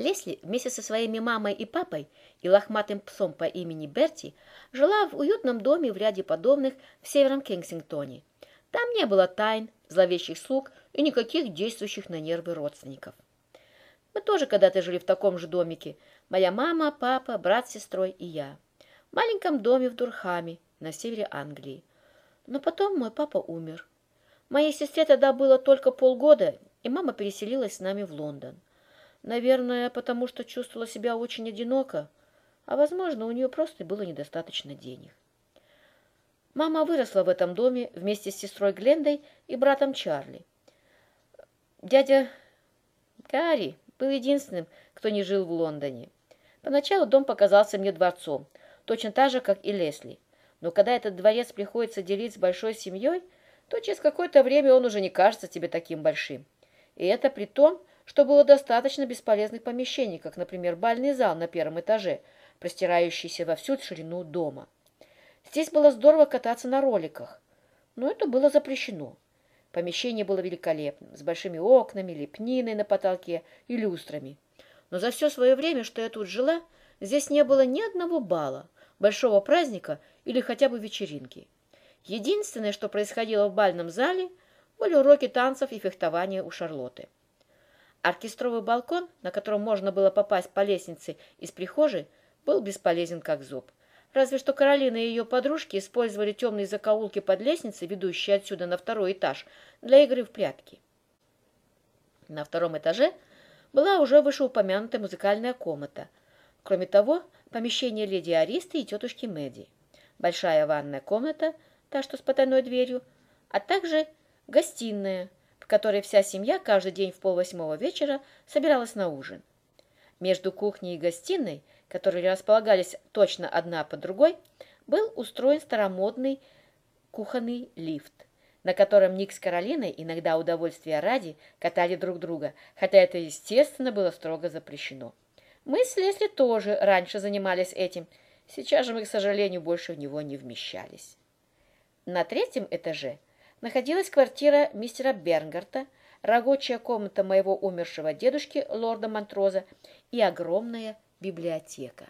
Лесли вместе со своими мамой и папой и лохматым псом по имени Берти жила в уютном доме в ряде подобных в Северном Кенсингтоне. Там не было тайн, зловещих слуг и никаких действующих на нервы родственников. Мы тоже когда-то жили в таком же домике. Моя мама, папа, брат с сестрой и я. В маленьком доме в Дурхаме, на севере Англии. Но потом мой папа умер. Моей сестре тогда было только полгода, и мама переселилась с нами в Лондон. Наверное, потому что чувствовала себя очень одиноко, а, возможно, у нее просто было недостаточно денег. Мама выросла в этом доме вместе с сестрой Глендой и братом Чарли. Дядя Гарри был единственным, кто не жил в Лондоне. Поначалу дом показался мне дворцом, точно так же, как и Лесли. Но когда этот дворец приходится делить с большой семьей, то через какое-то время он уже не кажется тебе таким большим. И это при том, что было достаточно бесполезных помещений, как, например, бальный зал на первом этаже, простирающийся во всю ширину дома. Здесь было здорово кататься на роликах, но это было запрещено. Помещение было великолепным, с большими окнами, лепниной на потолке и люстрами. Но за все свое время, что я тут жила, здесь не было ни одного бала, большого праздника или хотя бы вечеринки. Единственное, что происходило в бальном зале, были уроки танцев и фехтования у Шарлотты. Оркестровый балкон, на котором можно было попасть по лестнице из прихожей, был бесполезен как зуб. Разве что Каролина и ее подружки использовали темные закоулки под лестницей, ведущие отсюда на второй этаж, для игры в прятки. На втором этаже была уже вышеупомянутая музыкальная комната. Кроме того, помещение леди Аристы и тетушки Мэдди. Большая ванная комната, та, что с потайной дверью, а также гостиная – которой вся семья каждый день в полвосьмого вечера собиралась на ужин. Между кухней и гостиной, которые располагались точно одна под другой, был устроен старомодный кухонный лифт, на котором Ник с Каролиной, иногда удовольствия ради, катали друг друга, хотя это, естественно, было строго запрещено. Мы с Лесли тоже раньше занимались этим, сейчас же мы, к сожалению, больше в него не вмещались. На третьем этаже – находилась квартира мистера Бернгарта, рабочая комната моего умершего дедушки, лорда Монтроза, и огромная библиотека.